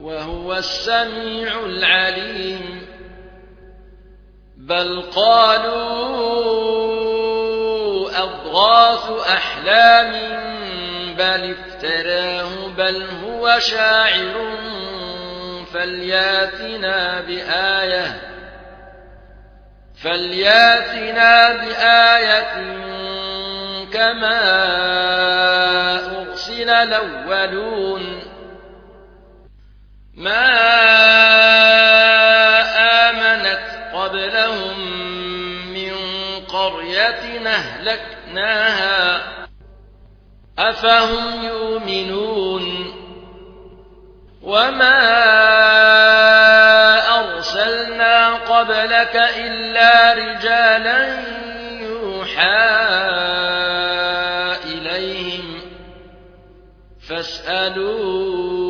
وهو السميع العليم. بل قالوا أضغاث أحلام بل افتراه بل هو شاعر. فلياتنا بآية فلياتنا بآية كما أرسل الأولون. ما آمنت قبلهم من قرية أهلكناها أفهم يؤمنون وما أرسلنا قبلك إلا رجالا يوحى إليهم فاسألوا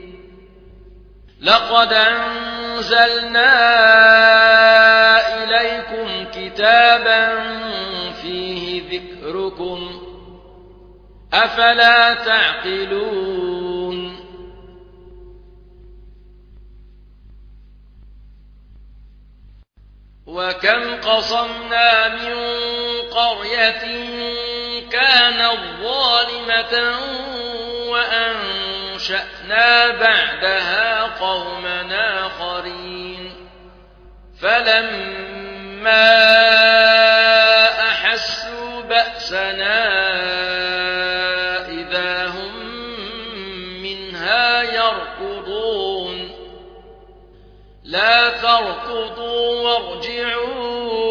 لقد أنزلنا إليكم كتابا فيه ذكركم أفلا تعقلون وكم قصمنا من قرية كانت ظالمة وأنشأنا بعدها قوما آخرين فلما أحسوا بأسنا إذا هم منها يركضون لا تركضوا وارجعوا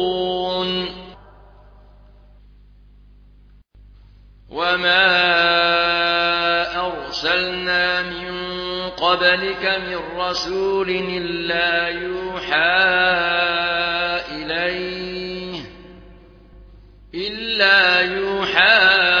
وما أرسلنا من قبلك من رسول إلا يوحى إليه إلا يوحى إليه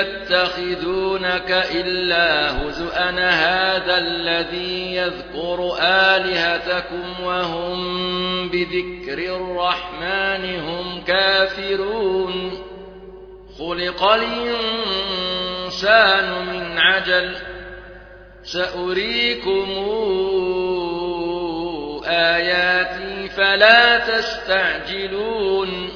يتخذونك إلا هزؤا. هذا الذي يذكر آلهتكم وهم بذكر الرحمن هم كافرون. خلق الإنسان من عجل. سأريكم آياتي فلا تستعجلون.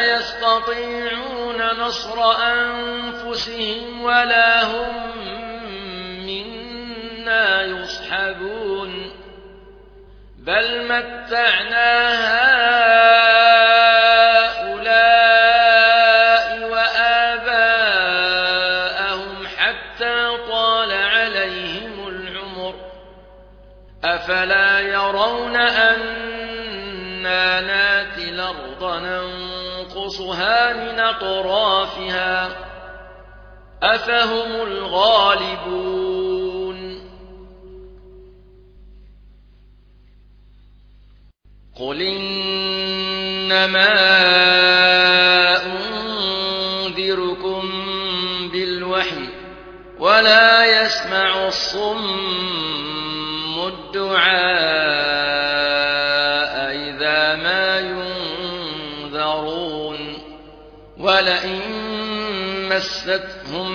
يستطيعون نصر أنفسهم ولا هم منا يصحبون. بل متعنا هؤلاء ننقصها من أطرافها أفهم الغالبون قل إنما أنذركم بالوحي ولا يسمع الصم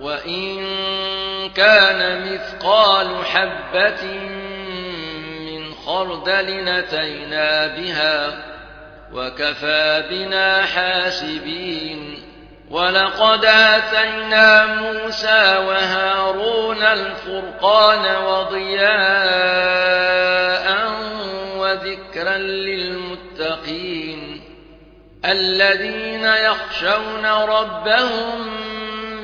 وإن كان مثقال حبة من خردل نتينا بها وكفى بنا حاسبين ولقد آتينا موسى وهارون الفرقان وضياء وذكرا للمتقين الذين يخشون ربهم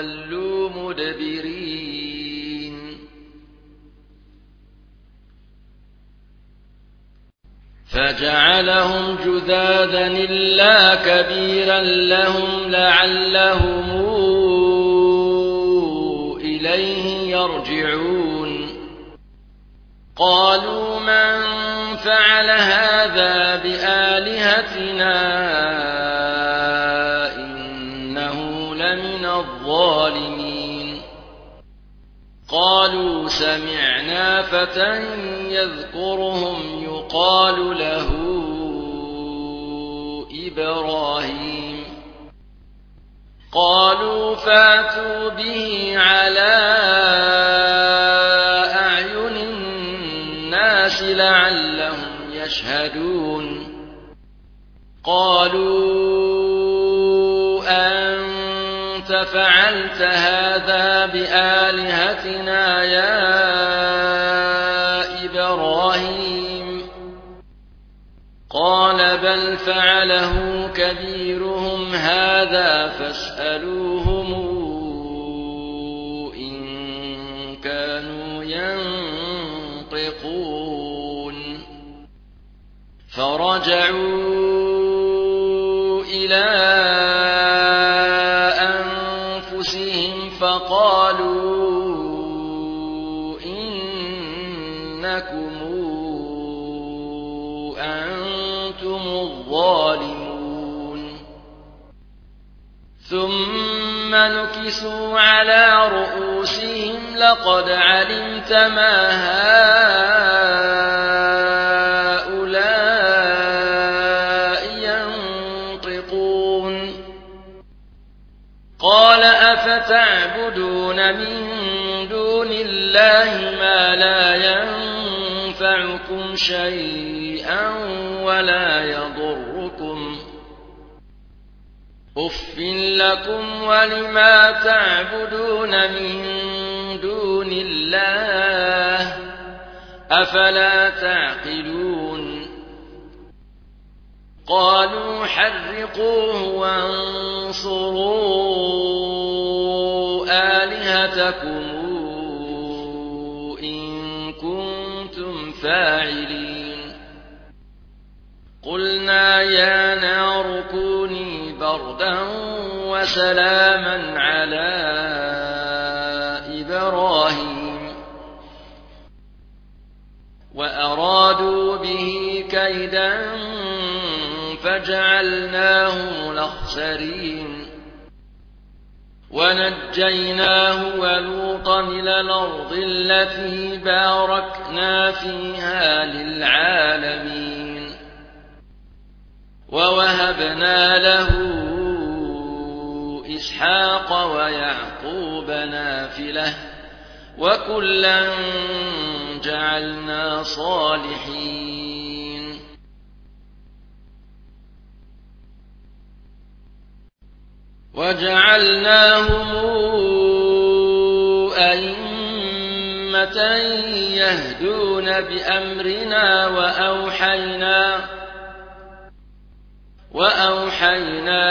تولوا مدبرين. فجعلهم جذاذا إلا كبيرا لهم لعلهم إليه يرجعون. قالوا من فعل هذا بآلهتنا قالوا سمعنا فتى يذكرهم يقال له إبراهيم. قالوا فاتوا به على أعين الناس لعلهم يشهدون. قالوا فعلت هذا بآلهتنا يا قال بل فعله كبيرهم هذا فاسألوهم إن كانوا ينطقون. فرجعوا فقالوا إنكم الظالمون. ثم نكسوا على رؤوسهم لقد علمت ما هؤلاء لا ينفعكم شيئا ولا يضركم. أف لكم ولما تعبدون من دون الله أفلا تعقلون. قالوا حرقوه وانصروا آلهتكم وسلاما على إبراهيم. وأرادوا به كيدا فجعلناه الأخسرين ونجيناه ولوطا إلى الأرض التي باركنا فيها للعالمين. ووهبنا له إسحاق ويعقوب نافلة وكلا جعلنا صالحين. وجعلناهم أئمة يهدون بأمرنا وأوحينا وأوحينا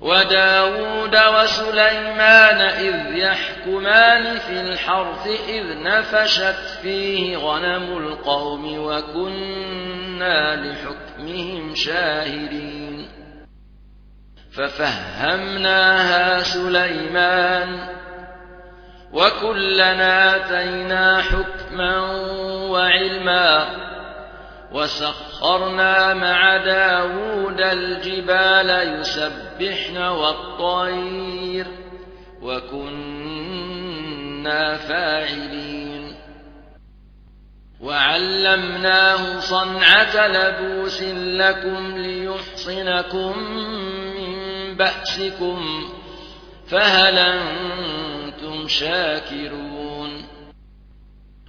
وداود وسليمان إذ يحكمان في الحرث إذ نفشت فيه غنم القوم وكنا لحكمهم شاهدين ففهمناها سليمان وكلنا اتينا حكما وعلما وسخرنا مع داود الجبال يسبحن والطير وكنا فاعلين. وعلمناه صنعة لبوس لكم ليحصنكم من بأسكم فهل أنتم شاكرون؟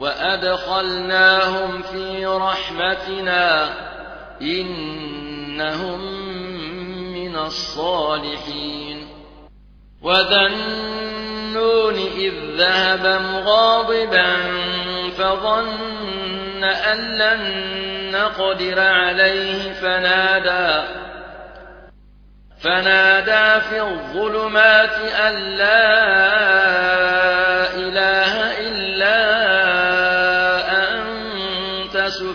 وأدخلناهم في رحمتنا إنهم من الصالحين وذا النون إذ ذهب مغاضبا فظن أن لن نقدر عليه فنادى فنادى في الظلمات أن لا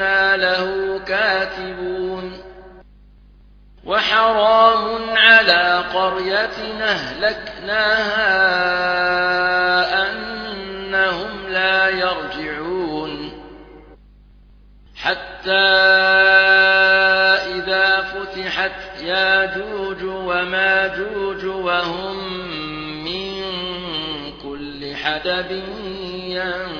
وإنا له كاتبون وحرام على قرية أهلكناها أنهم لا يرجعون حتى إذا فتحت ياجوج وماجوج وهم من كل حدب ينسلون